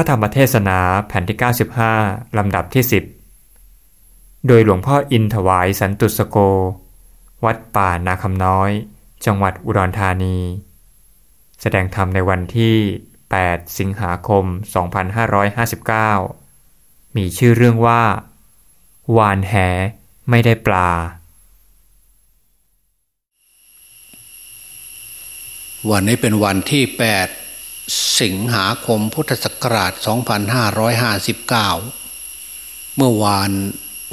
ระธรรมเทศนาแผ่นที่ 95 ลำดับที่ 10 โดยหลวงพ่ออินถวายสันตุสโก วัดป่านาคำน้อย จังหวัดอุดรธานี แสดงธรรมในวันที่ 8 สิงหาคม 2559 มีชื่อเรื่องว่า วานแหไม่ได้ปลา วันนี้เป็นวันที่ 8 สิงหาคมพุทธศักราช 2559 เมื่อวาน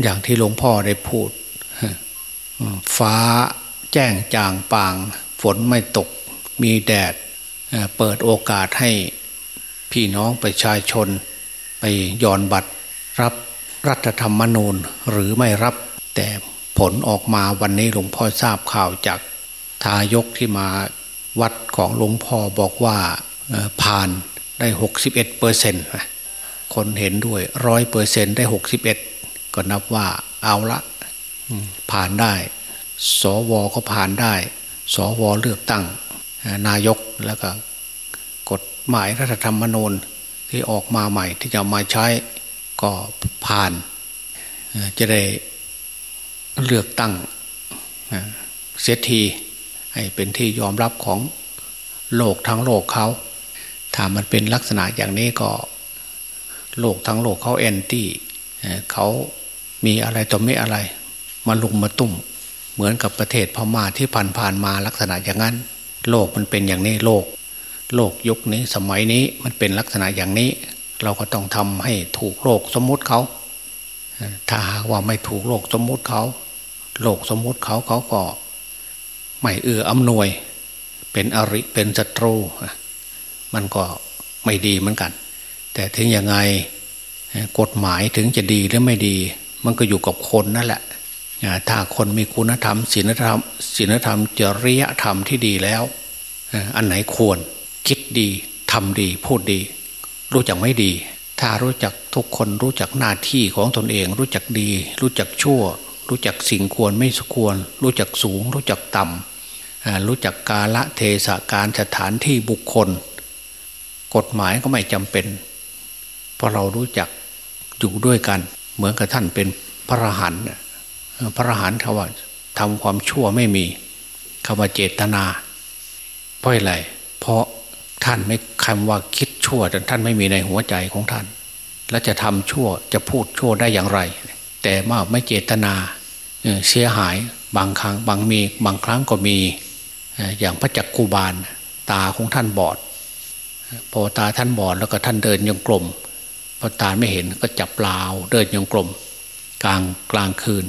อย่างที่หลวงพ่อได้พูด ฟ้าแจ้งจางปาง ฝนไม่ตกมีแดด เปิดโอกาสให้พี่น้องประชาชน ไปย่อนบัตรรับรัฐธรรมนูญหรือไม่รับแต่ผลออกมาวันนี้หลวงพ่อทราบข่าวจากทายกที่มาวัดของหลวงพ่อบอกว่า ผ่านได้หกสิบเอ็ดเปอร์เซ็นต์คนเห็นด้วยร้อยเปอร์เซ็นต์ได้หกสิบเอ็ดก็นับว่าเอาละผ่านได้ สวก็ผ่านได้ สวเลือกตั้งนายกแล้วก็กฎหมายรัฐธรรมนูญที่ออกมาใหม่ที่จะมาใช้ก็ผ่าน จะได้เลือกตั้งเสียทีให้เป็นที่ยอมรับของโลกทั้งโลกเขา ถ้ามันเป็นลักษณะอย่างนี้ก็ โลกทั้งโลกเขาแอนตี้เขามีอะไรต่อไม่อะไร มาลุมมาตุ่ม เหมือนกับประเทศพม่าที่ผ่านผ่านมาลักษณะอย่างนั้น โลกมันเป็นอย่างนี้โลก โลกยุคนี้สมัยนี้มันเป็นลักษณะอย่างนี้ เราก็ต้องทำให้ถูกโลกสมมุติเขาถ้าหากว่าไม่ถูกโลกสมมุติเขา โลกสมมุติเขาเขาก็ไม่เอื้ออำนวย เป็นอริเป็นศัตรู มันก็ไม่ดีเหมือนกัน แต่ถึงยังไงกฎหมายถึงจะดีหรือไม่ดี มันก็อยู่กับคนนั่นแหละถ้าคนมีคุณธรรมศีลธรรมศีลธรรมจริยธรรมที่ดีแล้วอันไหนควรคิดดีทำดีพูดดี รู้จักไม่ดี ถ้ารู้จักทุกคนรู้จักหน้าที่ของตนเอง รู้จักดี รู้จักชั่ว รู้จักสิ่งควรไม่ควร รู้จักสูง รู้จักต่ำรู้จักกาละเทศการสถานที่บุคคล กฎหมายก็ไม่จำเป็น เพราะเรารู้จักอยู่ด้วยกัน เหมือนกับท่านเป็นพระหันพระหันเขาว่าทำความชั่วไม่มีคำว่าเจตนาเพราะอะไรเพราะท่านไม่คำว่าคิดชั่วแต่ท่านไม่มีในหัวใจของท่าน และจะทำชั่วจะพูดชั่วได้อย่างไร แต่มาไม่เจตนาเสียหายบางครั้งบางมีบางครั้งก็มีอย่างพระจักกูบาลตาของท่านบอด พอตาท่านบอดแล้วก็ท่านเดินยังกลมพอตาไม่เห็นก็จับเปล่าเดินยังกลม กลางกลางคืน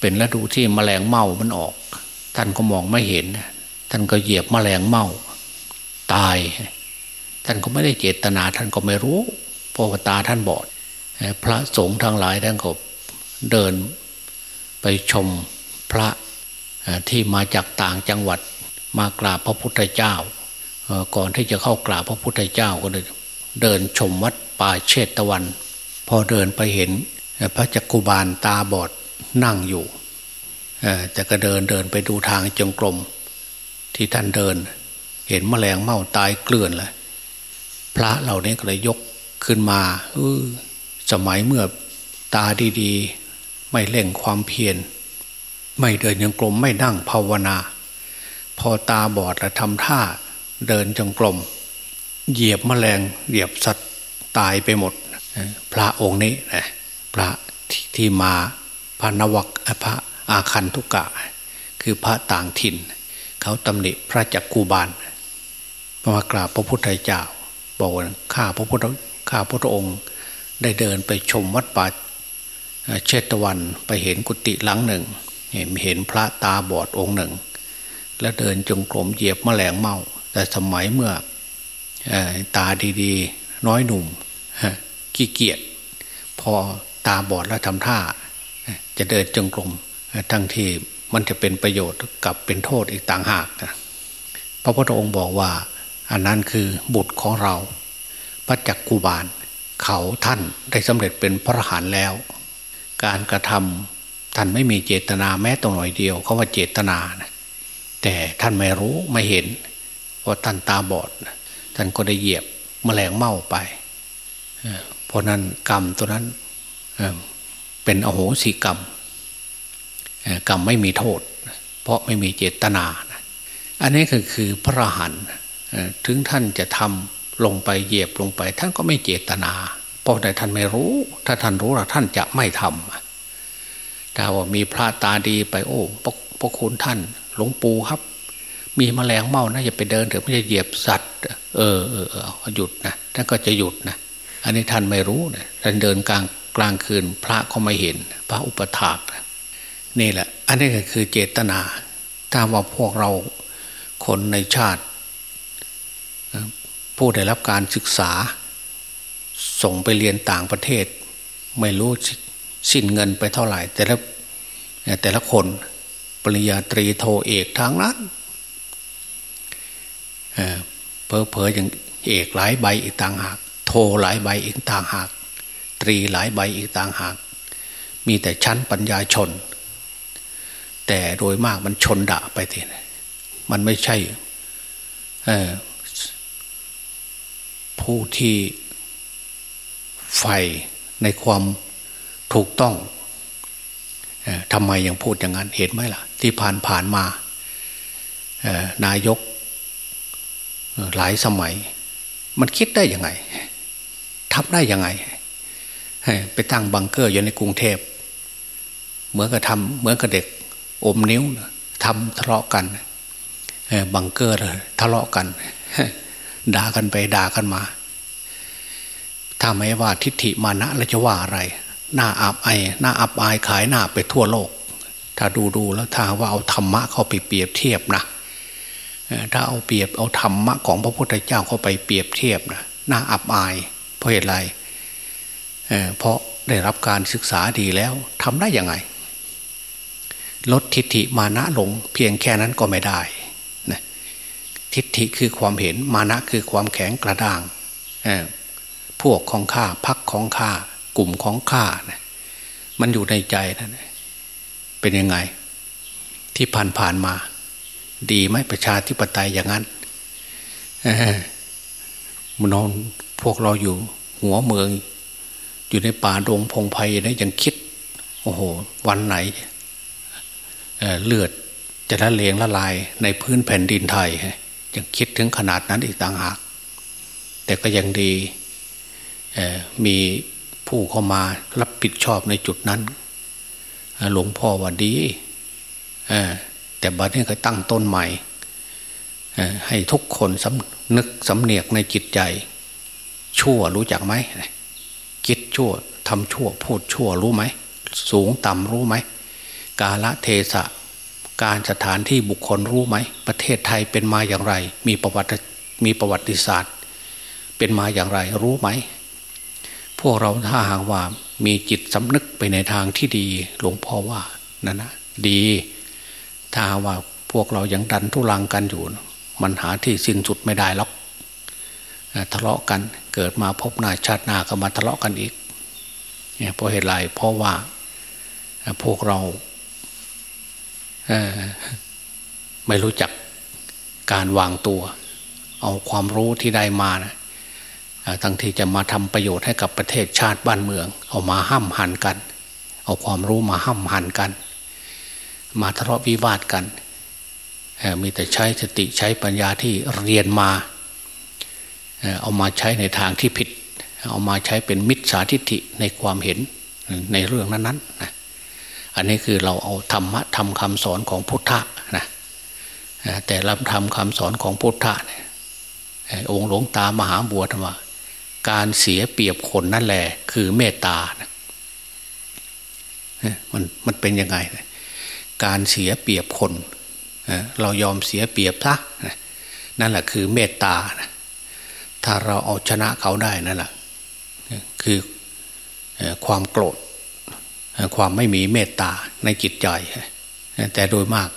เป็นฤดูที่มแมลงเม่ามันออก ท่านก็มองไม่เห็น ท่านก็เหยียบมแมลงเม่า ตาย ท่านก็ไม่ได้เจตนาท่านก็ไม่รู้เพราะตาท่านบอด พระสงฆ์ทั้งหลายท่านก็เดินไปชมพระที่มาจากต่างจังหวัดมากราบพระพุทธเจ้า ก่อนที่จะเข้ากราบพระพุทธเจ้าก็เดินชมวัดป่าเชตตะวัน พอเดินไปเห็นพระจักกุบาลตาบอดนั่งอยู่แต่ก็เดินเดินไปดูทางจงกรมที่ท่านเดิน เห็นแมลงเม่าตายเกลื่อนเลยพระเหล่านี้ก็เลยยกขึ้นมาออสมัยเมื่อตาดีๆ ไม่เล่งความเพียรไม่เดินยังกลมไม่นั่งภาวนา พอตาบอดแล้วทำท่า เดินจงกรมเหยียบแมลงเหยียบสัตว์ตายไปหมด พระองค์นี้นะพระที่มาพระนวักพระอาคันทุกกะ คือพระต่างถิ่น เขาตำหนิพระจักกูบาลมากราบพระพุทธเจ้า บอกว่าข้าพระพุทธข้าพระองค์ได้เดินไปชมวัดป่าเชตวันไปเห็นกุฏิหลังหนึ่ง เห็นพระตาบอดองค์หนึ่ง แล้วเดินจงกรมเหยียบแมลงเมา แต่สมัยเมื่อตาดีๆ น้อยหนุ่มขี้เกียจพอตาบอดแล้วทำท่า จะเดินจงกรมทั้งที่มันจะเป็นประโยชน์กับเป็นโทษอีกต่างหากนะพระพุทธองค์บอกว่า อันนั้นคือบุตรของเรา พระจักกุบาล เขาท่านได้สำเร็จเป็นพระหานแล้ว การกระทำท่านไม่มีเจตนาแม้ตัวหน่อยเดียวเขาว่าเจตนานะแต่ท่านไม่รู้ไม่เห็น ราะท่านตาบอดท่านก็ได้เหยียบมแมลงเม่าไปเพราะนั้นกรรมตัวนั้นเป็นอโหสิกรรมกรรมไม่มีโทษ เพราะไม่มีเจตนา อันนี้คือคือพระหันถึงท่านจะทำลงไปเหยียบลงไป ท่านก็ไม่เจตนา เพราะแต่ท่านไม่รู้ ถ้าท่านรู้ละท่านจะไม่ทำถ้าว่ามีพระตาดีไปโอ้พระคุณท่าน หลวงปู่ครับ มีมแมลงเม่านะอย่าไปเดินเถอะไม่จะเหยียบสัตว์เออเออเออหยุดนะท่านก็จะหยุดนะอันนี้ท่านไม่รู้นะท่านเดินกลางกลางคืน พระก็ไม่เห็น พระอุปถากนี่แหละ อันนี้ก็คือเจตนา ถ้าว่าพวกเราคนในชาติ ผู้ได้รับการศึกษา ส่งไปเรียนต่างประเทศ ไม่รู้สิ้นเงินไปเท่าไหร่ แต่ละแต่ละคนปริญญาตรีโทเอกทางนั้น เพอเพออย่างเอกหลายใบอีกต่างหาก โทหลายใบอีกต่างหาก ตรีหลายใบอีกต่างหาก มีแต่ชั้นปัญญาชน แต่โดยมากมันชนดะไปทีมันไม่ใช่ผู้ที่ใฝ่ในความถูกต้องทำไมยังพูดอย่างนั้นเห็นไหมล่ะ ที่ผ่านผ่านมา นายก หลายสมัย มันคิดได้ยังไงทำได้ยังไงไปตั้งบังเกอร์อยู่ในกรุงเทพเหมือนกับทำเหมือนกับเด็กอมนิ้วทำทะเลาะกันบังเกอร์ทะเลาะกันด่ากันไปด่ากันมา ถ้าไม่ว่าทิฏฐิมานะแล้วจะว่าอะไร หน้าอับไอหน้าอับอายขายหน้าไปทั่วโลก ถ้าดูดูแล้วถ้าว่าเอาธรรมะเข้าไปเปรียบเทียบนะ ถ้าเอาเปรียบเอาธรรมะของพระพุทธเจ้าเข้าไปเปรียบเทียบนะน้าอับอาย เพราะเหตุไรเเพราะได้รับการศึกษาดีแล้วทำได้ยังไง ลดทิฏฐิมานะลงเพียงแค่นั้นก็ไม่ได้นะทิฏฐิคือความเห็นมานะคือความแข็งกระด้างพวกของข้าพักของข้ากลุ่มของข้านะมันอยู่ในใจนะเป็นยังไง ที่ผ่านผ่านมา ดีไหมประชาธิปไตยอย่างนั้นมันนอนพวกเราอยู่ หัวเมือง อยู่ในป่าดงพงไพ่นะยังคิด โอ้โห วันไหนเเลือดจะละเลงละลายในพื้นแผ่นดินไทยยังคิดถึงขนาดนั้นอีกต่างหาก แต่ก็ยังดีมีผู้เข้ามารับผิดชอบในจุดนั้น หลวงพ่อว่าดี แต่บัดนี้ก็ตั้งต้นใหม่ให้ทุกคนสำนึกสำเนียกในจิตใจ ชั่วรู้จักไหมคิดชั่วทำชั่วพูดชั่วรู้ไหมสูงต่ำรู้ไหมกาละเทศะการสถานที่บุคคลรู้ไหม ประเทศไทยเป็นมาอย่างไร มีประวัติมีประวัติศาสตร์ เป็นมาอย่างไรรู้ไหม พวกเราถ้าหากว่ามีจิตสำนึกไปในทางที่ดี หลวงพ่อว่านั่นนะดี ถ้าว่าพวกเรายังดันทุลังกันอยู่ มันหาที่สิ้นสุดไม่ได้หรอกทะเลาะกันเกิดมาพบหน้าชาติหน้าก็มาทะเลาะกันอีกเนี่ยเพราะเหตุไรเพราะว่าพวกเราไม่รู้จักการวางตัว เอาความรู้ที่ได้มานะทั้งที่จะมาทำประโยชน์ให้กับประเทศชาติบ้านเมือง เอามาห้ามหันกัน เอาความรู้มาห้ามหันกัน มาทะเลาะวิวาทกัน มีแต่ใช้สติใช้ปัญญาที่เรียนมา เอามาใช้ในทางที่ผิด เอามาใช้เป็นมิจฉาทิฏฐิในความเห็นในเรื่องนั้นๆนะอันนี้คือเราเอาธรรมะทำคำสอนของพุทธะนะแต่ลำทำคำสอนของพุทธะเนี่ยองค์หลวงตามหาบัวธรรมการเสียเปรียบคนนั่นแหละ คือเมตตามันมันเป็นยังไง การเสียเปรียบคนเรายอมเสียเปรียบซะนั่นแหละคือเมตตาถ้าเราเอาชนะเขาได้นั่นแหละคือความโกรธ ความไม่มีเมตตาในจิตใจ แต่โดยมาก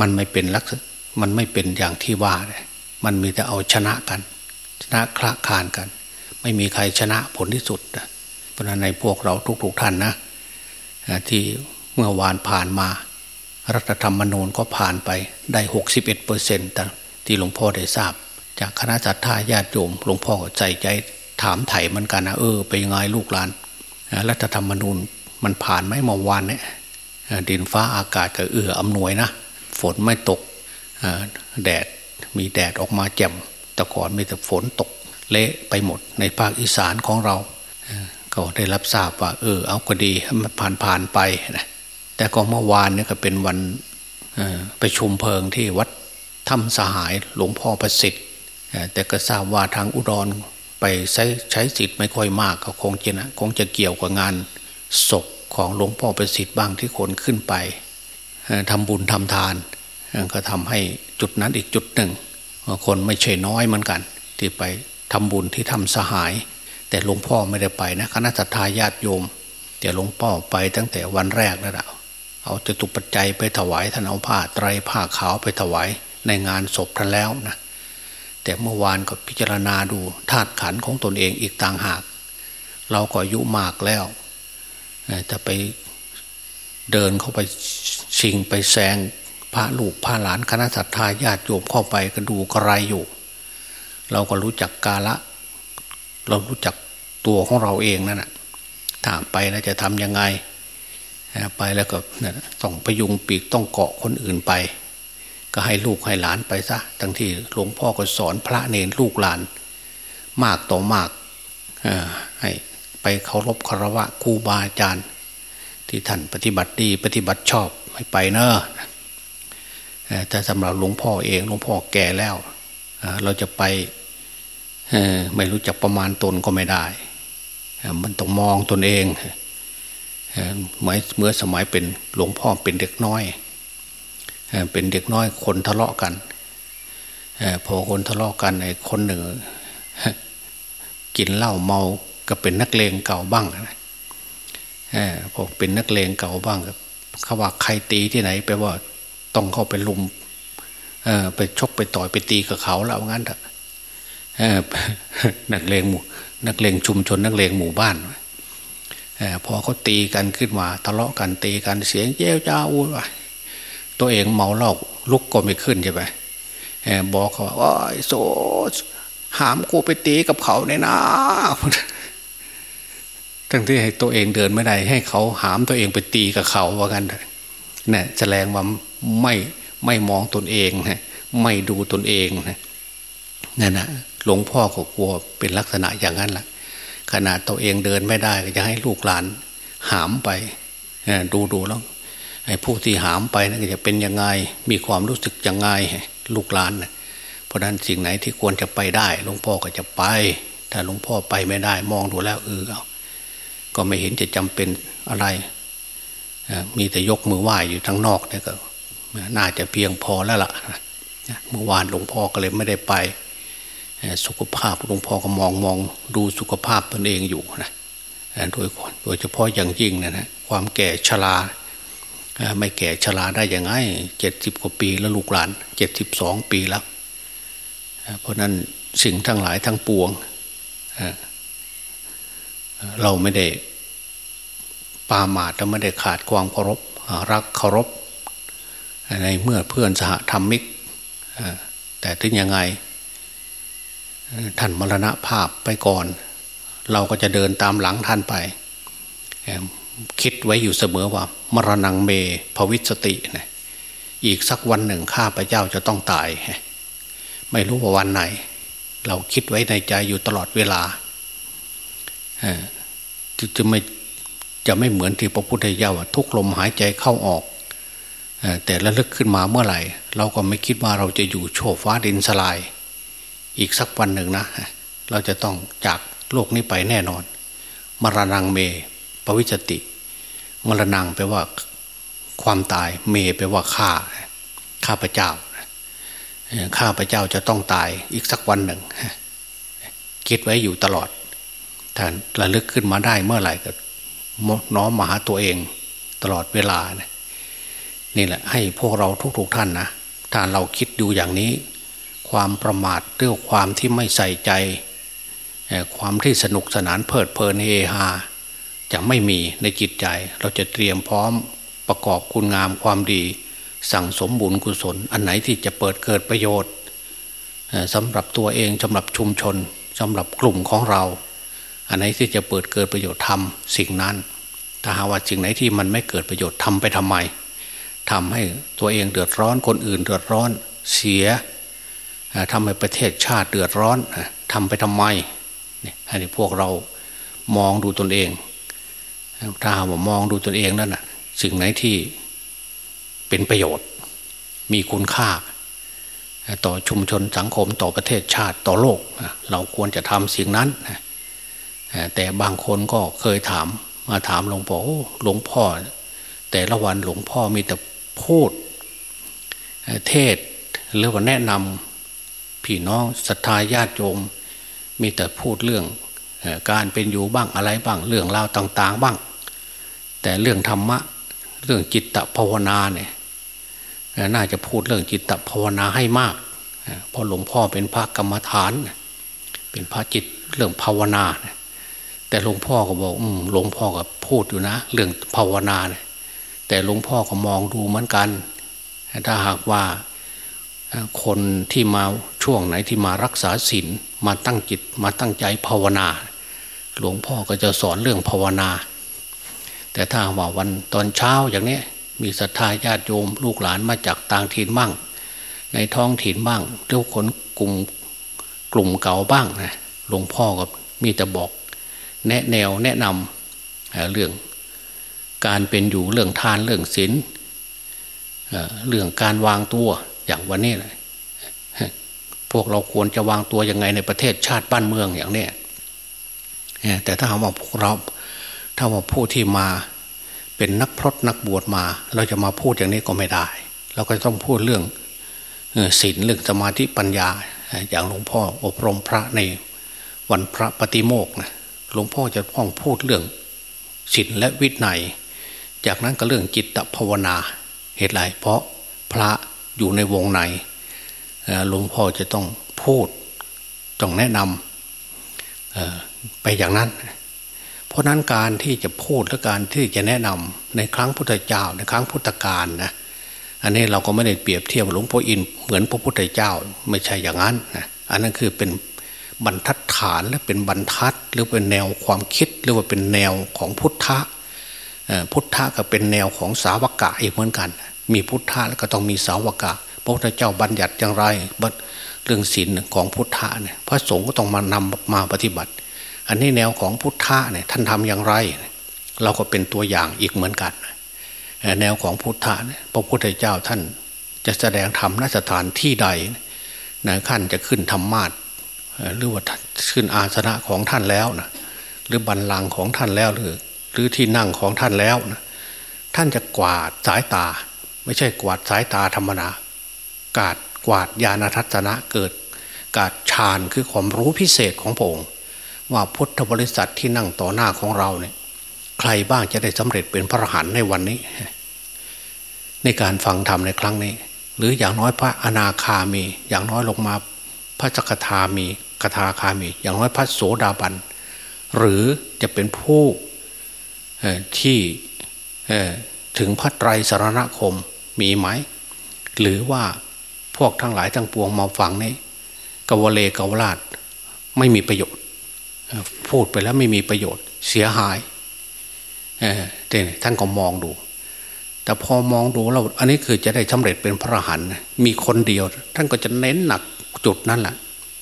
มันไม่เป็นลักษณะมันไม่เป็นอย่างที่ว่ามันมีแต่เอาชนะกัน ชนะคละคานกัน ไม่มีใครชนะผลที่สุดเพราะนั้นในพวกเราทุกๆท่านนะที่เมื่อวานผ่านมา รัฐธรรมนูญก็ผ่านไปได้หกสิบเอ็ดเปอร์เซ็นต์ที่หลวงพ่อได้ทราบ จากคณะจัตตาญาติโยมหลวงพ่อใจใจถามไถ่เหมือนกันนะเออไปยังไงลูกหลาน รัฐธรรมนูญมันผ่านไหมเมื่อวานเนี่ยดินฟ้าอากาศก็เอื้ออำนวยนะ ฝนไม่ตกแดดมีแดดออกมาแจ่มแต่ก่อนมีแต่ฝนตกเละไปหมดในภาคอีสานของเราก็ได้รับทราบว่า เออเอาก็ดีมันผ่านผ่านไปนะ แต่ก็เมื่อวานนี่ก็เป็นวันไปชุมเพลิงที่วัดถ้ำสหายหลวงพ่อประสิทธิ์แต่ก็ทราบว่าทางอุดรไปใช้ใช้สิทธิ์ไม่ค่อยมากก็คงจะนะคงจะเกี่ยวกับงานศพของหลวงพ่อประสิทธิ์บ้างที่คนขึ้นไปทำบุญทำทาน ก็ทำให้จุดนั้นอีกจุดหนึ่ง คนไม่ใช่น้อยเหมือนกัน ที่ไปทำบุญที่ทำสหาย แต่หลวงพ่อไม่ได้ไปนะคณะทาญาติโยม แต่หลวงพ่อไปตั้งแต่วันแรกแล้ว เอาจตุปัจจัยไปถวายท่านเอาผ้าไตรผ้าขาวไปถวายในงานศพท่านแล้วนะแต่เมื่อวานก็พิจารณาดูธาตุขันของตนเองอีกต่างหาก เราก็อายุมากแล้วจะไปเดินเข้าไปชิงไปแซงพระลูกพระหลานคณะสัตยาญาติโยมเข้าไปก็ดูกระไรอยู่ เราก็รู้จักกาละ เรารู้จักตัวของเราเองนั่นแหะถามไปแล้วจะทำยังไง ไปแล้วก็ต้องพยุงปีกต้องเกาะคนอื่นไป ก็ให้ลูกให้หลานไปซะทั้งที่หลวงพ่อก็สอนพระเนรลูกหลาน มากต่อมากให้ไปเคารพคารวะครูบาอาจารย์ ที่ท่านปฏิบัติดีปฏิบัติชอบให้ไปเนอะแต่สำหรับหลวงพ่อเองหลวงพ่อแก่แล้วเราจะไปไม่รู้จักประมาณตนก็ไม่ได้ มันต้องมองตนเอง เมื่อเมื่อสมัยเป็นหลวงพ่อเป็นเด็กน้อย เป็นเด็กน้อยคนทะเลาะกันพอคนทะเลาะกันไอ้คนหนึ่งกินเหล้าเมาก็เป็นนักเลงเก่าบ้างพอเป็นนักเลงเก่าบ้างเขาว่าใครตีที่ไหนแปว่าต้องเข้าไปลุมไปชกไปต่อยไปตีกับเขาแล้วงั้นเถอะนักเลงหมู่นักเลงชุมชนนักเลงหมู่บ้าน พอเขาตีกันขึ้นมาทะเลาะกันตีกันเสียงเจ้าจ้าอุ้ยตัวเองเมาเหล้าลุกก็ไม่ขึ้นใช่ไหมบอกเขาว่าโซหามกูไปตีกับเขาเนี่ยนะทั้งที่ให้ตัวเองเดินไม่ได้ ให้เขาหามตัวเองไปตีกับเขาว่ากันเนี่ยแสดงว่าไม่ไม่มองตนเองนะไม่ดูตนเองนะนั่นนะหลวงพ่อก็กลัวเป็นลักษณะอย่างนั้นแหละ ขนาดตัวเองเดินไม่ได้ก็จะให้ลูกหลานหามไปดูดูแล้วไอ้ผู้ที่หามไปนั่นจะเป็นยังไงมีความรู้สึกยังไงลูกหลานนะเพราะนั้นสิ่งไหนที่ควรจะไปได้หลวงพ่อก็จะไป ถ้าหลวงพ่อไปไม่ได้มองดูแล้วเออก็ไม่เห็นจะจำเป็นอะไรมีแต่ยกมือไหว้อยู่ทั้งนอกนี่ก็น่าจะเพียงพอแล้วล่ะเมื่อวานหลวงพ่อก็เลยไม่ได้ไป สุขภาพหลวงพ่อก็มองมองดูสุขภาพตนเองอยู่นะโดยโดยเฉพาะอย่างยิ่งนะนะความแก่ชราไม่แก่ชราได้ยังไงเจ็ดสิบกว่าปีแล้วลูกหลานเจ็ดสิบสองปีแล้ว เพราะนั้นสิ่งทั้งหลายทั้งปวง เราไม่ได้ปาหมาตเราไม่ได้ขาดความเคารพรักเคารพในเมื่อเพื่อนสหธรรมิกแต่ถึงยังไง ท่านมรณภาพไปก่อน เราก็จะเดินตามหลังท่านไป คิดไว้อยู่เสมอว่า มรณงเมภวิสตินะอีกสักวันหนึ่งข้าพเจ้าจะต้องตาย ไม่รู้ว่าวันไหน เราคิดไว้ในใจอยู่ตลอดเวลาจะไม่จะไม่เหมือนที่พระพุทธเจ้าทุกลมหายใจเข้าออก แต่ระลึกขึ้นมาเมื่อไหร่ เราก็ไม่คิดว่าเราจะอยู่โชว์ฟ้าดินสลาย อีกสักวันหนึ่งนะ เราจะต้องจากโลกนี้ไปแน่นอน มรณงเม ปวิจติ มรณงแปลว่าความตาย เมแปลว่าฆ่าข้าพเจ้าข้าพเจ้าจะต้องตายอีกสักวันหนึ่งคิดไว้อยู่ตลอดถ้าระลึกขึ้นมาได้เมื่อไหร่ก็น้อมมาหาตัวเองตลอดเวลาเนี่ยแหละ ให้พวกเราทุกๆท่านนะถ้าเราคิดดูอย่างนี้ ความประมาทเรื่องความที่ไม่ใส่ใจ ความที่สนุกสนานเพลิดเพลินเฮฮาจะไม่มีในจิตใจ เราจะเตรียมพร้อมประกอบคุณงามความดี สั่งสมบุญกุศล อันไหนที่จะเปิดเกิดประโยชน์สำหรับตัวเองสำหรับชุมชนสำหรับกลุ่มของเรา อันไหนที่จะเปิดเกิดประโยชน์ทำสิ่งนั้นถ้าหาว่าสิ่งไหนที่มันไม่เกิดประโยชน์ทำไปทำไมทำให้ตัวเองเดือดร้อนคนอื่นเดือดร้อนเสีย ทำให้ประเทศชาติเดือดร้อนทำไปทำไมอันนี้พวกเรามองดูตนเองถ้าว่ามองดูตนเองนั่นน่ะสิ่งไหนที่เป็นประโยชน์ มีคุณค่า ต่อชุมชนสังคมต่อประเทศชาติต่อโลก เราควรจะทำสิ่งนั้นแต่บางคนก็เคยถามมาถามหลวงพ่อหลวงพ่อ แต่ละวันหลวงพ่อมีแต่พูดเทศหรือว่าแนะนำ พี่น้องศรัทธาญาติโยม มีแต่พูดเรื่องการเป็นอยู่บ้างอะไรบ้างเรื่องราวต่าง ๆ บ้าง แต่เรื่องธรรมะเรื่องจิตตภาวนาเนี่ยน่าจะพูดเรื่องจิตตภาวนาให้มากเพราะหลวงพ่อเป็นพระกรรมฐาน เป็นพระจิตเรื่องภาวนา แต่หลวงพ่อก็บอกหลวงพ่อก็พูดอยู่นะ เรื่องภาวนาเนี่ยแต่หลวงพ่อก็มองดูเหมือนกัน ถ้าหากว่า คนที่มาช่วงไหนที่มารักษาศีลมาตั้งจิตมาตั้งใจภาวนา หลวงพ่อก็จะสอนเรื่องภาวนา แต่ถ้าว่าวันตอนเช้าอย่างนี้มีศรัทธาญาติโยมลูกหลานมาจากต่างถิ่นบ้าง ในท้องถิ่นบ้างทุกคนกลุ่มกลุ่มเก่าบ้างนะหลวงพ่อก็มีแต่บอก แนะแนวแนะนำเรื่องการเป็นอยู่เรื่องทานเรื่องศีลเรื่องการวางตัว อย่างวันนี้นะพวกเราควรจะวางตัวยังไงในประเทศชาติบ้านเมืองอย่างนี้แต่ถ้าเราพวกเราถ้าว่าผู้ที่มาเป็นนักพรตนักบวชมา เราจะมาพูดอย่างนี้ก็ไม่ได้ เราก็ต้องพูดเรื่องศีลเรื่องสมาธิปัญญา อย่างหลวงพ่ออบรมพระในวันพระปฏิโมกนะหลวงพ่อจะพ้องพูดเรื่องศีลและวินัยจากนั้นก็เรื่องจิตภาวนาเหตุไรเพราะพระ อยู่ในวงในหลวงพ่อจะต้องพูดต้องแนะนำไปอย่างนั้น เพราะนั้นการที่จะพูดและการที่จะแนะนำในครั้งพุทธเจ้า ในครั้งพุทธกาลนะอันนี้เราก็ไม่ได้เปรียบเทียบหลวงพ่ออินเหมือนพระพุทธเจ้าไม่ใช่อย่างนั้นนะอันนั้นคือเป็นบรรทัดฐานและเป็นบรรทัดหรือเป็นแนวความคิดหรือว่าเป็นแนวของพุทธะพุทธะก็เป็นแนวของสาวกะอีกเหมือนกัน มีพุทธะแล้วก็ต้องมีสาวกะพระพุทธเจ้าบัญญัติอย่างไรเรื่องศีลของพุทธะเนี่ยพระสงฆ์ก็ต้องมานำมาปฏิบัติ อันนี้แนวของพุทธะเนี่ยท่านทำอย่างไร เราก็เป็นตัวอย่างอีกเหมือนกัน แนวของพุทธะเนี่ยพระพุทธเจ้าท่านจะแสดงธรรมนสถานที่ใดนะขั้นจะขึ้นธรรมาทหรือว่าขึ้นอาสนะของท่านแล้วนะหรือบันลังของท่านแล้วหรือหรือที่นั่งของท่านแล้วนะท่านจะกวาดสายตา ไม่ใช่กวาดสายตาธรรมดากาดกวาดญาณทัศนะเกิด กาดฌานคือความรู้พิเศษของพระองค์ว่าพุทธบริษัทที่นั่งต่อหน้าของเราเนี่ย ใครบ้างจะได้สำเร็จเป็นพระอรหันต์ในวันนี้ ในการฟังธรรมในครั้งนี้ หรืออย่างน้อยพระอนาคามี อย่างน้อยลงมาพระจักทามีกทาคามี อย่างน้อยพระโสดาบันหรือจะเป็นผู้ที่ถึงพระไตรสารณคม มีไหม หรือว่าพวกทั้งหลายทั้งปวงมาฟังนี้กวเลกวลาดไม่มีประโยชน์ พูดไปแล้วไม่มีประโยชน์ เสียหายเต่ท่านก็มองดู แต่พอมองดูเราอันนี้คือจะได้สำเร็จเป็นพระหันมีคนเดียว ท่านก็จะเน้นหนักจุดนั้นแหละ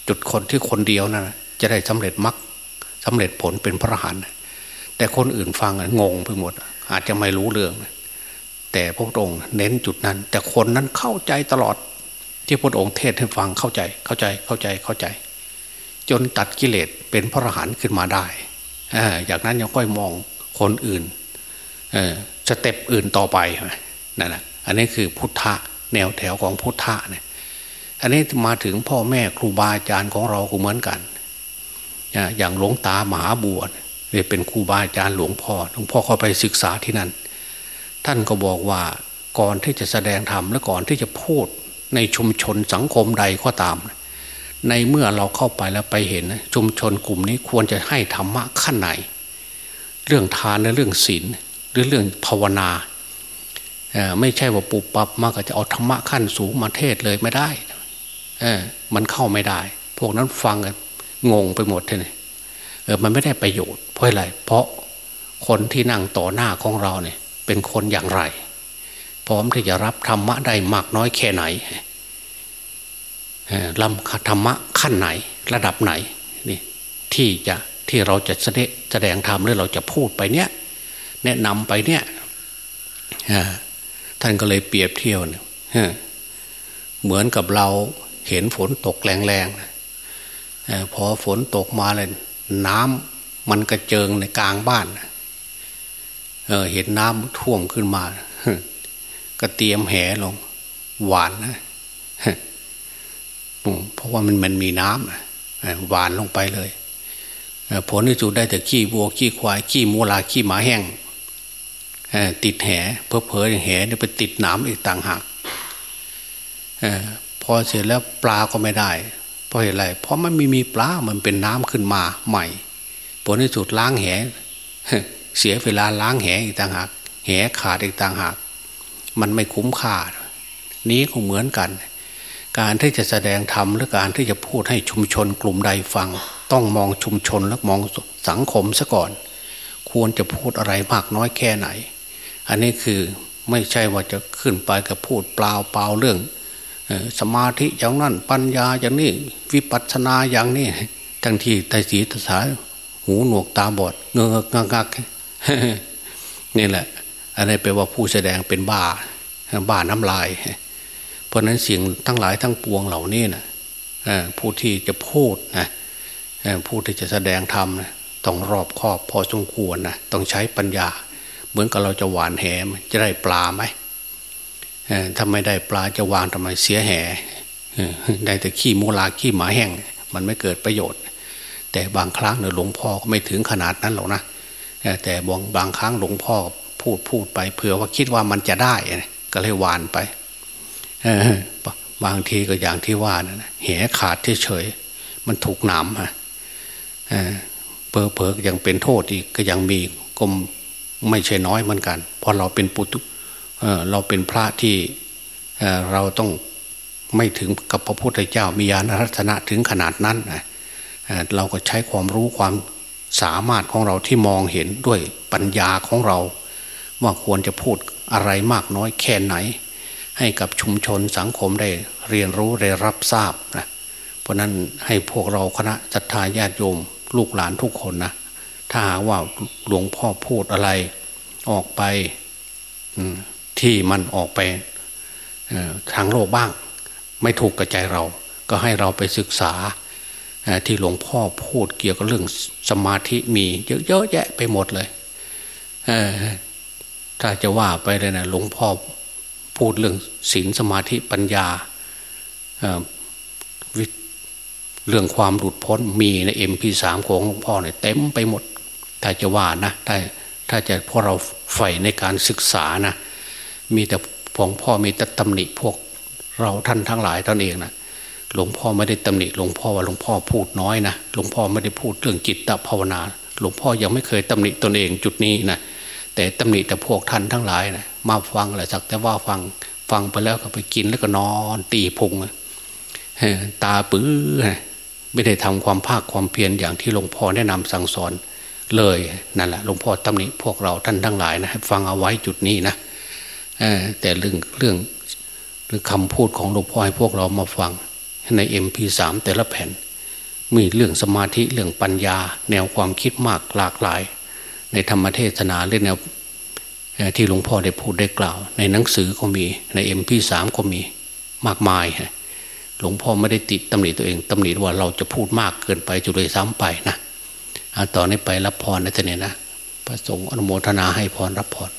จุดคนที่คนเดียวนั่นจะได้สำเร็จมรรคสาเร็จผลเป็นพระหันแต่คนอื่นฟังงงไปหมด อาจจะไม่รู้เรื่อง แต่พระองค์เน้นจุดนั้น แต่คนนั้นเข้าใจตลอด ที่พระองค์เทศให้ฟังเข้าใจเข้าใจเข้าใจเข้าใจ จนตัดกิเลสเป็นพระอรหันต์ขึ้นมาได้อย่างนั้นยังค่อยมองคนอื่นสเต็ปอื่นต่อไปนั่นแหละอันนี้คือพุทธะแนวแถวของพุทธะเนี่ยอันนี้มาถึงพ่อแม่ครูบาอาจารย์ของเราก็เหมือนกันอย่างหลวงตาหมหาบวชเนี่ยเป็นครูบาอาจารย์หลวงพ่อหลวงพ่อเข้าไปศึกษาที่นั่น ท่านก็บอกว่าก่อนที่จะแสดงธรรมและก่อนที่จะพูดในชุมชนสังคมใดก็ตาม ในเมื่อเราเข้าไปแล้วไปเห็น ชุมชนกลุ่มนี้ควรจะให้ธรรมะขั้นไหน เรื่องทานและเรื่องศีลหรือเรื่องภาวนาไม่ใช่ว่าปุบปับมากจะเอาธรรมะขั้นสูงมาเทศเลยไม่ได้เออมันเข้าไม่ได้ พวกนั้นฟังงงไปหมดเลยเออมันไม่ได้ประโยชน์เพราะอะไรเพราะคนที่นั่งต่อหน้าของเราเนี่ย เป็นคนอย่างไร พร้อมที่จะรับธรรมะได้มากน้อยแค่ไหนลำธรรมะขั้นไหนระดับไหนนี่ที่จะที่เราจะแสดงแสดงธรรมหรือเราจะพูดไปเนี้ยแนะนำไปเนี้ยท่านก็เลยเปรียบเทียวเนี่ยเหมือนกับเราเห็นฝนตกแรงๆพอฝนตกมาเลยน้ำมันกระเจิงในกลางบ้าน เเห็นน้ำท่วมขึ้นมา ก็เตรียมแหลง หวานนะเพราะว่ามันมันมีน้ำหวานลงไปเลยผลที่สุดได้แต่ขี้วัวขี้ควายขี้มูลาขี้หมาแห้งติดแหเพอเพอแหเนี่ยไปติดน้ำอีกต่างหากพอเสร็จแล้วปลาก็ไม่ได้ เพราะอะไรเพราะมันไม่มีปลามันเป็นน้ำขึ้นมาใหม่ ผลที่สุดล้างแห เสียเวลาล้างแหอีกต่างหาก แหขาดอีกต่างหาก มันไม่คุ้มค่า นี้ก็เหมือนกัน การที่จะแสดงธรรมหรือการที่จะพูดให้ชุมชนกลุ่มใดฟัง ต้องมองชุมชนและมองสังคมซะก่อน ควรจะพูดอะไรมากน้อยแค่ไหน อันนี้คือไม่ใช่ว่าจะขึ้นไปกับพูดเปล่าเปล่าเรื่องสมาธิอย่างนั้นปัญญาอย่างนี้วิปัสสนาอย่างนี้ทั้งที่ไตสีตสาหูหนวกตาบอดเงือกงัก นี่แหละ อันนี้แปลว่าผู้แสดงเป็นบ้า บ้าน้ำลาย เพราะนั้นเสิ่งทั้งหลายทั้งปวงเหล่านี้นะผู้ที่จะพูดนะผู้ที่จะแสดงธรรมนะต้องรอบคอบพอสมควรนะต้องใช้ปัญญา เหมือนกับเราจะหวานแหมจะได้ปลาไหมถ้าไม่ได้ปลาจะวางทำไมเสียแหได้แต่ขี้มูลาขี้หมาแห้ง มันไม่เกิดประโยชน์ แต่บางครั้งเนี่ยหลวงพ่อก็ไม่ถึงขนาดนั้นหรอกนะ แต่บางบางครั้งหลวงพ่อพูดพูดไปเผื่อว่าคิดว่ามันจะได้ก็เลยวานไปบางทีก็อย่างที่ว่านะแหขาดเฉยมันถูกหนามฮะเผลอเผลยังเป็นโทษอีกก็ยังมีก็ไม่ใช่น้อยเหมือนกันเพราะเราเป็นปุตุเราเป็นพระที่เราต้องไม่ถึงกับพระพุทธเจ้ามีญาณรัตนะถึงขนาดนั้นเราก็ใช้ความรู้ความ สามารถของเราที่มองเห็นด้วยปัญญาของเรา ว่าควรจะพูดอะไรมากน้อยแค่ไหน ให้กับชุมชนสังคมได้เรียนรู้ได้รับทราบนะเพราะนั้นให้พวกเราคณะศรัทธาญาติโยม ลูกหลานทุกคนนะถ้าหาว่าหลวงพ่อพูดอะไรออกไปที่มันออกไปทางโลกบ้าง ไม่ถูกกระใจเรา ก็ให้เราไปศึกษา ที่หลวงพ่อพูดเกี่ยวกับเรื่องสมาธิมีเยอะแยะไปหมดเลยถ้าจะว่าไปเลยนะหลวงพ่อพูดเรื่องศีลสมาธิปัญญาเรื่องความหลุดพ้นมีในเอ็มพีสามของหลวงพ่อเนี่ยเต็มไปหมด ถ้าจะว่านะถ้าถ้าจะพวกเราใฝ่ในการศึกษานะ มีแต่หลวงพ่อมีแต่ตำหนิพวกเราท่านทั้งหลายตนเองนะ หลวงพ่อไม่ได้ตำหนิหลวงพ่อว่าหลวงพ่อพูดน้อยนะหลวงพ่อไม่ได้พูดเรื่องจิตตภาวนา หลวงพ่อยังไม่เคยตำหนิตนเองจุดนี้นะแต่ตำหนิแต่พวกท่านทั้งหลายนะมาฟังแหละสักแต่ว่าฟังฟังไปแล้วก็ไปกินแล้วก็นอนตีพุงตาปื้อไม่ได้ทำความภาคความเพียรอย่างที่หลวงพ่อแนะนำสั่งสอนเลยนั่นแหละหลวงพ่อตำหนิพวกเราท่านทั้งหลายนะให้ฟังเอาไว้จุดนี้นะแต่เรื่องเรื่องหรือคำพูดของหลวงพ่อให้พวกเรามาฟัง ในเอ็มพีสามแต่ละแผ่น มีเรื่องสมาธิเรื่องปัญญา แนวความคิดมากหลากหลาย ในธรรมเทศนาเรื่องแนวที่หลวงพ่อได้พูดได้กล่าว ในหนังสือก็มีในเอ็มพีสามก็มีมากมายหลวงพ่อไม่ได้ติดตำหนิตัวเองตำหนิว่าเราจะพูดมากเกินไปจุดเลยซ้ำไปนะต่อนนี้ไปรับพรนะท่เนี่ยนะพระสงฆ์อนุโมทนาให้พรรับพร